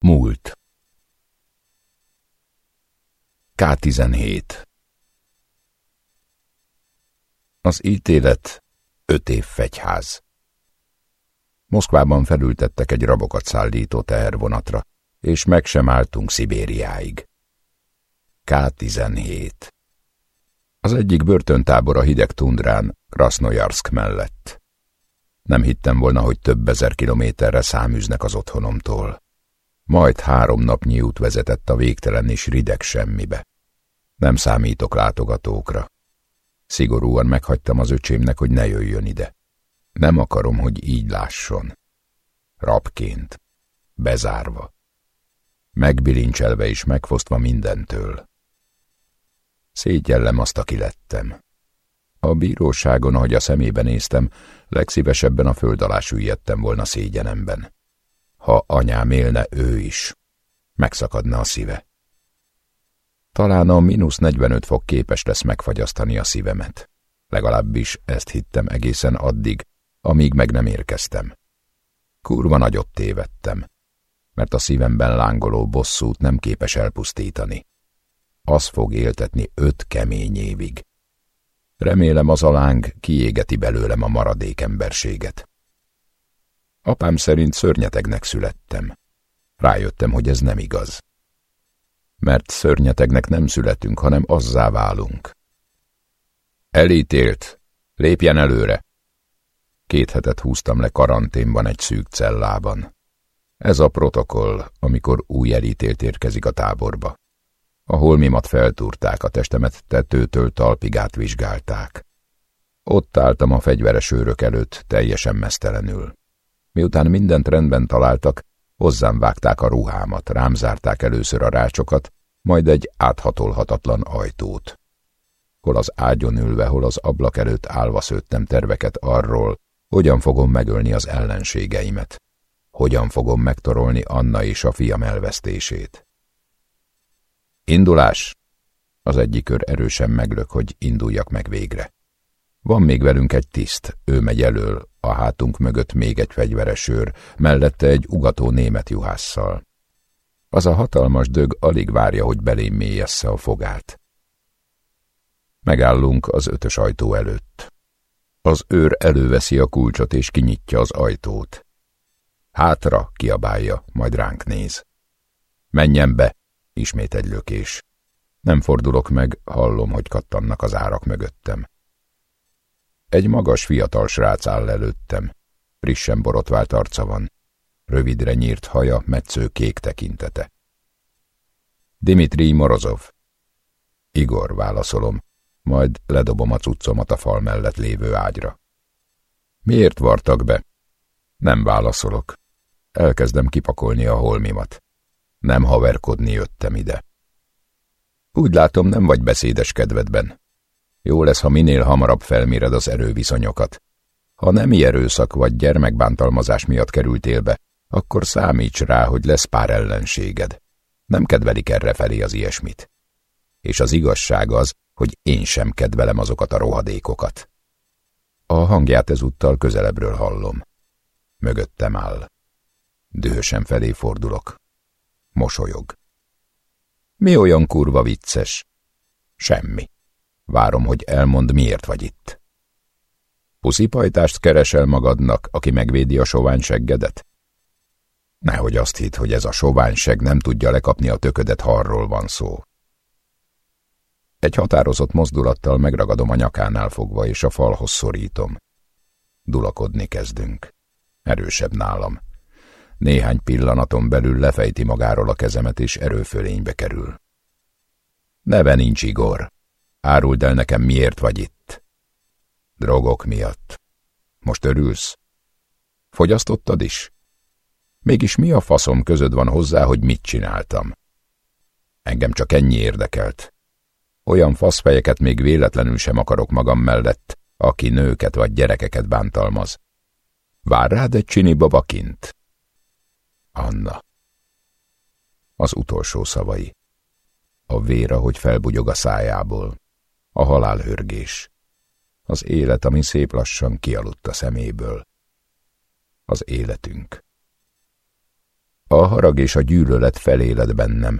Múlt K17 Az ítélet öt év fegyház. Moszkvában felültettek egy rabokat szállító tehervonatra, és meg sem álltunk Szibériáig. K17 Az egyik börtöntábor a hideg tundrán, Krasnojarsk mellett. Nem hittem volna, hogy több ezer kilométerre száműznek az otthonomtól. Majd három napnyi út vezetett a végtelen és rideg semmibe. Nem számítok látogatókra. Szigorúan meghagytam az öcsémnek, hogy ne jöjjön ide. Nem akarom, hogy így lásson. Rabként. Bezárva. Megbilincselve és megfosztva mindentől. Szégyellem azt, aki lettem. A bíróságon, ahogy a szemébe néztem, legszívesebben a föld alá süllyedtem volna szégyenemben. Ha anyám élne, ő is. Megszakadna a szíve. Talán a mínusz 45 fok képes lesz megfagyasztani a szívemet. Legalábbis ezt hittem egészen addig, amíg meg nem érkeztem. Kurva nagyot tévedtem, mert a szívemben lángoló bosszút nem képes elpusztítani. Az fog éltetni öt kemény évig. Remélem az aláng kiégeti belőlem a maradék emberséget. Apám szerint szörnyetegnek születtem. Rájöttem, hogy ez nem igaz mert szörnyetegnek nem születünk, hanem azzá válunk. Elítélt, lépjen előre! Két hetet húztam le karanténban egy szűk cellában. Ez a protokoll, amikor új elítélt érkezik a táborba. A holmimat feltúrták, a testemet tetőtől talpig átvizsgálták. Ott álltam a fegyveres őrök előtt, teljesen mesztelenül. Miután mindent rendben találtak, Hozzám vágták a ruhámat, rám zárták először a rácsokat, majd egy áthatolhatatlan ajtót. Hol az ágyon ülve, hol az ablak előtt állva szőttem terveket arról, hogyan fogom megölni az ellenségeimet, hogyan fogom megtorolni Anna és a fiam elvesztését. Indulás! Az egyik kör erősen meglök, hogy induljak meg végre. Van még velünk egy tiszt, ő megy elől, a hátunk mögött még egy fegyveres őr, mellette egy ugató német juhásszal. Az a hatalmas dög alig várja, hogy belém mélyessze a fogát. Megállunk az ötös ajtó előtt. Az őr előveszi a kulcsot és kinyitja az ajtót. Hátra kiabálja, majd ránk néz. Menjen be, ismét egy lökés. Nem fordulok meg, hallom, hogy kattannak az árak mögöttem. Egy magas fiatal srác áll előttem. Frissen borotvált arca van. Rövidre nyírt haja, metsző kék tekintete. Dimitri Morozov. Igor, válaszolom, majd ledobom a cuccomat a fal mellett lévő ágyra. Miért vartak be? Nem válaszolok. Elkezdem kipakolni a holmimat. Nem haverkodni jöttem ide. Úgy látom, nem vagy beszédes kedvedben. Jó lesz, ha minél hamarabb felméred az erőviszonyokat. Ha nem erőszak vagy gyermekbántalmazás miatt kerültél be, akkor számíts rá, hogy lesz pár ellenséged. Nem kedvelik erre felé az ilyesmit. És az igazság az, hogy én sem kedvelem azokat a rohadékokat. A hangját ezúttal közelebbről hallom. Mögöttem áll. Dühösen felé fordulok. Mosolyog. Mi olyan kurva vicces? Semmi. Várom, hogy elmond, miért vagy itt. Puszipajtást keresel magadnak, aki megvédi a sovány seggedet? Nehogy azt hitt, hogy ez a soványseg nem tudja lekapni a töködet, ha arról van szó. Egy határozott mozdulattal megragadom a nyakánál fogva, és a falhoz szorítom. Dulakodni kezdünk. Erősebb nálam. Néhány pillanaton belül lefejti magáról a kezemet, és erőfölénybe kerül. Neve nincs Igor. Áruld el nekem, miért vagy itt. Drogok miatt. Most örülsz? Fogyasztottad is? Mégis mi a faszom közöd van hozzá, hogy mit csináltam? Engem csak ennyi érdekelt. Olyan faszfejeket még véletlenül sem akarok magam mellett, aki nőket vagy gyerekeket bántalmaz. Vár rád egy csini babakint? Anna. Az utolsó szavai. A vér, ahogy felbugyog a szájából a halálhörgés, az élet, ami szép lassan kialudt a szeméből, az életünk. A harag és a gyűlölet feléled bennem.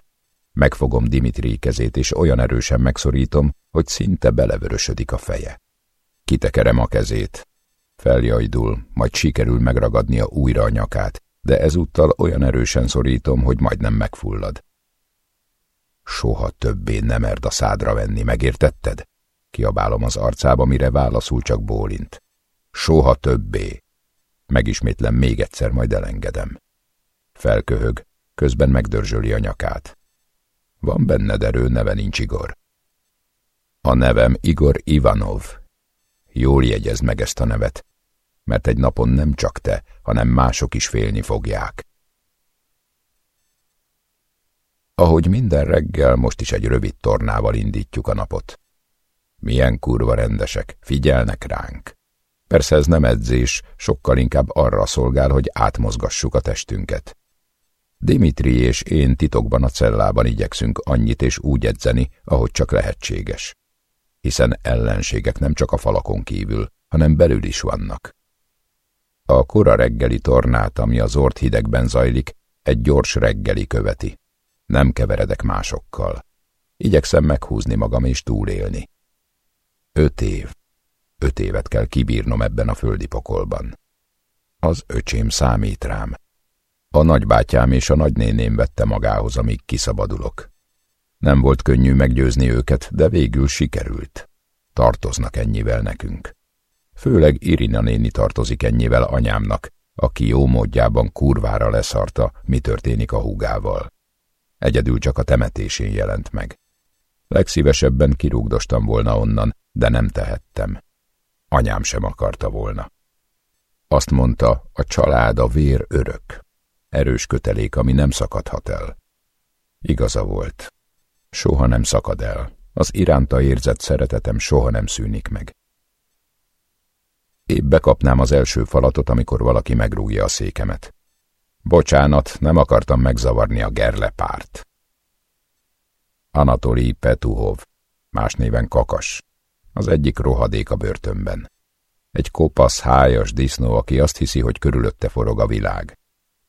Megfogom Dimitri kezét, és olyan erősen megszorítom, hogy szinte belevörösödik a feje. Kitekerem a kezét. Feljajdul, majd sikerül megragadnia újra a nyakát, de ezúttal olyan erősen szorítom, hogy majdnem megfullad. Soha többé nem erd a szádra venni, megértetted? Kiabálom az arcába, mire válaszul csak bólint. Soha többé. Megismétlem még egyszer, majd elengedem. Felköhög, közben megdörzsöli a nyakát. Van benned erő, neve nincs Igor. A nevem Igor Ivanov. Jól jegyezd meg ezt a nevet, mert egy napon nem csak te, hanem mások is félni fogják. Ahogy minden reggel, most is egy rövid tornával indítjuk a napot. Milyen kurva rendesek, figyelnek ránk. Persze ez nem edzés, sokkal inkább arra szolgál, hogy átmozgassuk a testünket. Dimitri és én titokban a cellában igyekszünk annyit és úgy edzeni, ahogy csak lehetséges. Hiszen ellenségek nem csak a falakon kívül, hanem belül is vannak. A kora reggeli tornát, ami az ort hidegben zajlik, egy gyors reggeli követi. Nem keveredek másokkal. Igyekszem meghúzni magam és túlélni. Öt év. Öt évet kell kibírnom ebben a földi pokolban. Az öcsém számít rám. A nagybátyám és a nagynéném vette magához, amíg kiszabadulok. Nem volt könnyű meggyőzni őket, de végül sikerült. Tartoznak ennyivel nekünk. Főleg Irina néni tartozik ennyivel anyámnak, aki jó módjában kurvára leszarta, mi történik a húgával. Egyedül csak a temetésén jelent meg. Legszívesebben kirúgdostam volna onnan, de nem tehettem. Anyám sem akarta volna. Azt mondta, a család a vér örök. Erős kötelék, ami nem szakadhat el. Igaza volt. Soha nem szakad el. Az iránta érzett szeretetem soha nem szűnik meg. Épp bekapnám az első falatot, amikor valaki megrúgja a székemet. Bocsánat, nem akartam megzavarni a gerle párt. Anatoli Petuhov, más néven Kakas, az egyik rohadék a börtönben. Egy kopasz, hájas disznó, aki azt hiszi, hogy körülötte forog a világ.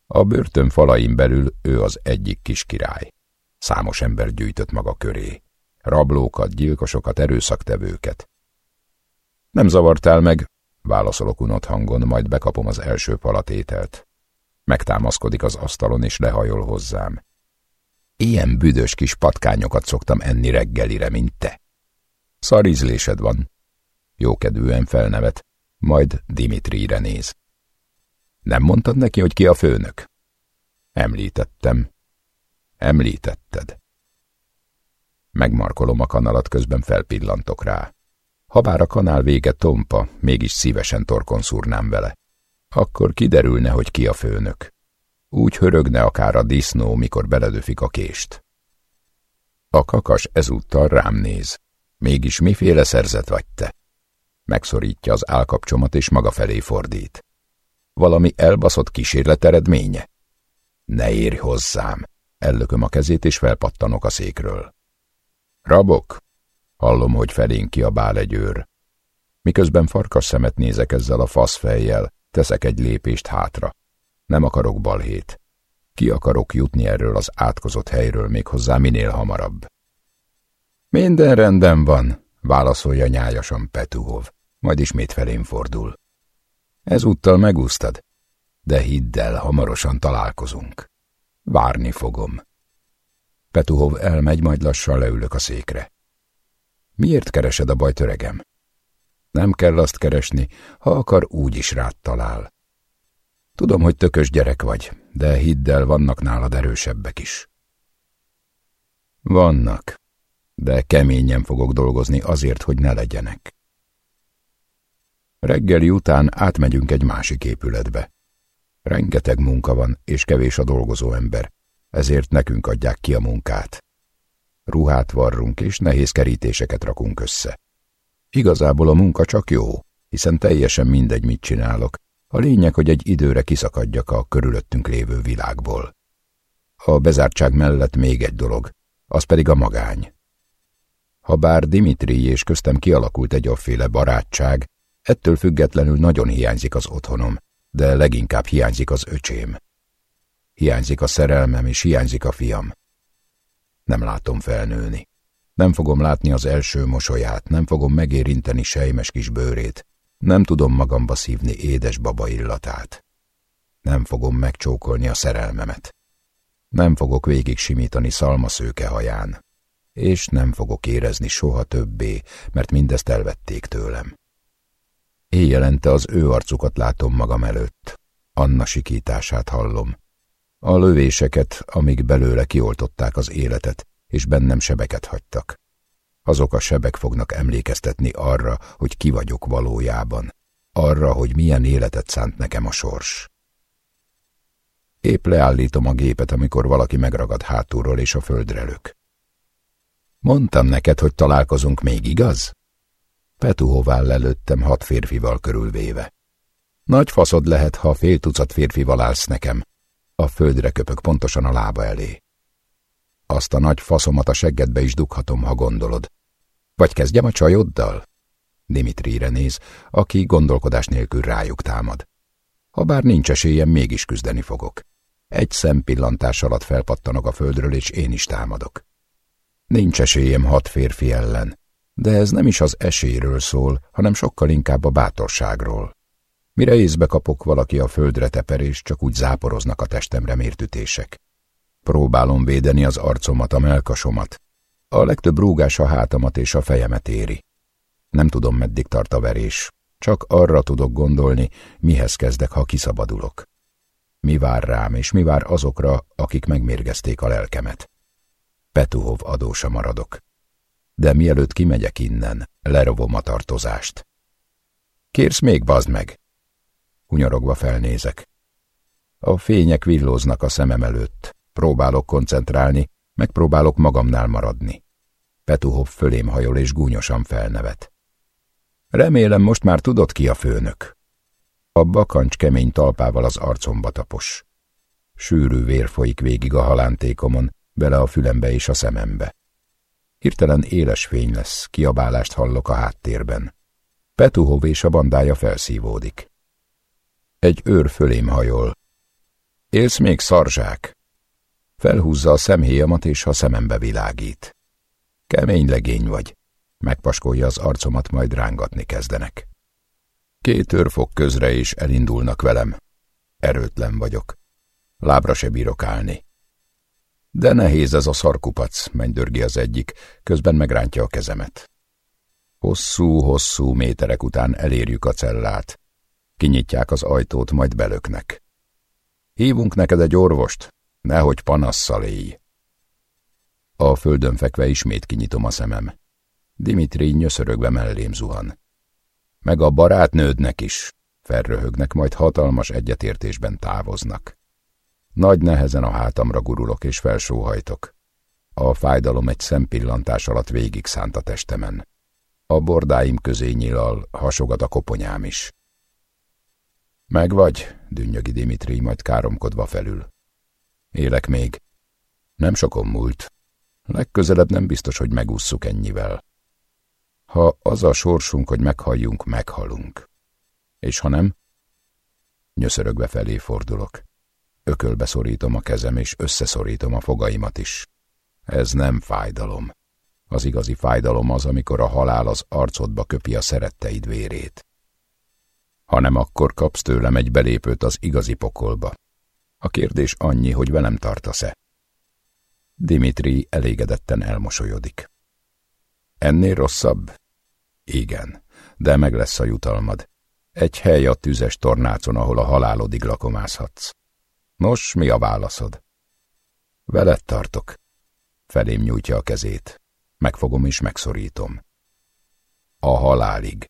A börtön falain belül ő az egyik kis király. Számos ember gyűjtött maga köré. Rablókat, gyilkosokat, erőszaktevőket. Nem zavartál meg, válaszolok unott hangon, majd bekapom az első palatételt. Megtámaszkodik az asztalon és lehajol hozzám. Ilyen büdös kis patkányokat szoktam enni reggelire, mint te. Szarizlésed van. Jókedvűen felnevet, majd Dimitrire néz. Nem mondtad neki, hogy ki a főnök? Említettem. Említetted. Megmarkolom a kanalat, közben felpillantok rá. Habár a kanál vége tompa, mégis szívesen torkon szúrnám vele. Akkor kiderülne, hogy ki a főnök. Úgy hörögne akár a disznó, mikor beledöfik a kést. A kakas ezúttal rám néz. Mégis miféle szerzet vagy te? Megszorítja az állkapcsomat és maga felé fordít. Valami elbaszott kísérlet eredménye? Ne érj hozzám! Ellököm a kezét és felpattanok a székről. Rabok! Hallom, hogy felénk kiabál egy őr. Miközben farkas szemet nézek ezzel a faszfejjel, teszek egy lépést hátra. Nem akarok balhét. Ki akarok jutni erről az átkozott helyről még hozzá minél hamarabb. Minden rendben van, válaszolja nyájasan Petuhov, majd ismét felém fordul. Ezúttal megúsztad, de hidd el, hamarosan találkozunk. Várni fogom. Petuhov elmegy, majd lassan leülök a székre. Miért keresed a bajt, öregem? Nem kell azt keresni, ha akar, úgy is rád talál. Tudom, hogy tökös gyerek vagy, de hidd el, vannak nálad erősebbek is. Vannak, de keményen fogok dolgozni azért, hogy ne legyenek. Reggeli után átmegyünk egy másik épületbe. Rengeteg munka van, és kevés a dolgozó ember, ezért nekünk adják ki a munkát. Ruhát varrunk, és nehéz kerítéseket rakunk össze. Igazából a munka csak jó, hiszen teljesen mindegy, mit csinálok. A lényeg, hogy egy időre kiszakadjak a körülöttünk lévő világból. A bezártság mellett még egy dolog, az pedig a magány. Habár Dimitri és köztem kialakult egy afféle barátság, ettől függetlenül nagyon hiányzik az otthonom, de leginkább hiányzik az öcsém. Hiányzik a szerelmem, és hiányzik a fiam. Nem látom felnőni. Nem fogom látni az első mosolyát, nem fogom megérinteni sejmes kis bőrét, nem tudom magamba szívni édes baba illatát. Nem fogom megcsókolni a szerelmemet. Nem fogok végig simítani szalmaszőke haján. És nem fogok érezni soha többé, mert mindezt elvették tőlem. Éjjelente az ő arcukat látom magam előtt. Anna sikítását hallom. A lövéseket, amíg belőle kioltották az életet, és bennem sebeket hagytak. Azok a sebek fognak emlékeztetni arra, hogy ki vagyok valójában, arra, hogy milyen életet szánt nekem a sors. Épp leállítom a gépet, amikor valaki megragad hátulról és a földre lök. Mondtam neked, hogy találkozunk még, igaz? Petuhov áll előttem hat férfival körülvéve. Nagy faszod lehet, ha fél tucat férfival állsz nekem. A földre köpök pontosan a lába elé. Azt a nagy faszomat a seggedbe is dughatom, ha gondolod. Vagy kezdjem a csajoddal? Dimitrire néz, aki gondolkodás nélkül rájuk támad. Habár nincs esélyem, mégis küzdeni fogok. Egy szempillantás alatt felpattanok a földről, és én is támadok. Nincs esélyem hat férfi ellen, de ez nem is az esélyről szól, hanem sokkal inkább a bátorságról. Mire észbe kapok, valaki a földre teper, és csak úgy záporoznak a testemre mértütések. Próbálom védeni az arcomat, a melkasomat. A legtöbb rúgás a hátamat és a fejemet éri. Nem tudom, meddig tart a verés. Csak arra tudok gondolni, mihez kezdek, ha kiszabadulok. Mi vár rám, és mi vár azokra, akik megmérgezték a lelkemet. Petuhov adósa maradok. De mielőtt kimegyek innen, lerovom a tartozást. Kérsz még, bazd meg! Hunyorogva felnézek. A fények villóznak a szemem előtt. Próbálok koncentrálni, megpróbálok magamnál maradni. Petuhov fölém hajol és gúnyosan felnevet. Remélem most már tudod ki a főnök. A bakancs kemény talpával az arcomba tapos. Sűrű vér folyik végig a halántékomon, bele a fülembe és a szemembe. Hirtelen éles fény lesz, kiabálást hallok a háttérben. Petuhov és a bandája felszívódik. Egy őr fölém hajol. Élsz még, szarzsák? Felhúzza a szemhéjamat, és a szemembe világít. Kemény legény vagy. Megpaskolja az arcomat, majd rángatni kezdenek. Két őr fog közre, és elindulnak velem. Erőtlen vagyok. Lábra se bírok állni. De nehéz ez a szarkupac, mennydörgi az egyik, közben megrántja a kezemet. Hosszú-hosszú méterek után elérjük a cellát. Kinyitják az ajtót, majd belöknek. Hívunk neked egy orvost, nehogy panasszal élj. A földön fekve ismét kinyitom a szemem. Dimitri nyöszörögve mellém zuhan. Meg a barátnődnek is, felröhögnek, majd hatalmas egyetértésben távoznak. Nagy nehezen a hátamra gurulok és felsóhajtok. A fájdalom egy szempillantás alatt végig szánt a testemen. A bordáim közé nyilal, hasogat a koponyám is. Megvagy, dünnyögi Dimitri, majd káromkodva felül. Élek még. Nem sokon múlt. Legközelebb nem biztos, hogy megússzuk ennyivel. Ha az a sorsunk, hogy meghalljunk, meghalunk. És ha nem? Nyöszörögve felé fordulok. Ökölbe szorítom a kezem, és összeszorítom a fogaimat is. Ez nem fájdalom. Az igazi fájdalom az, amikor a halál az arcodba köpi a szeretteid vérét. Hanem akkor kapsz tőlem egy belépőt az igazi pokolba. A kérdés annyi, hogy velem tartasz-e. Dimitri elégedetten elmosolyodik. Ennél rosszabb? Igen, de meg lesz a jutalmad. Egy hely a tüzes tornácon, ahol a halálodig lakomázhatsz. Nos, mi a válaszod? Veled tartok. Felém nyújtja a kezét. Megfogom és megszorítom. A halálig.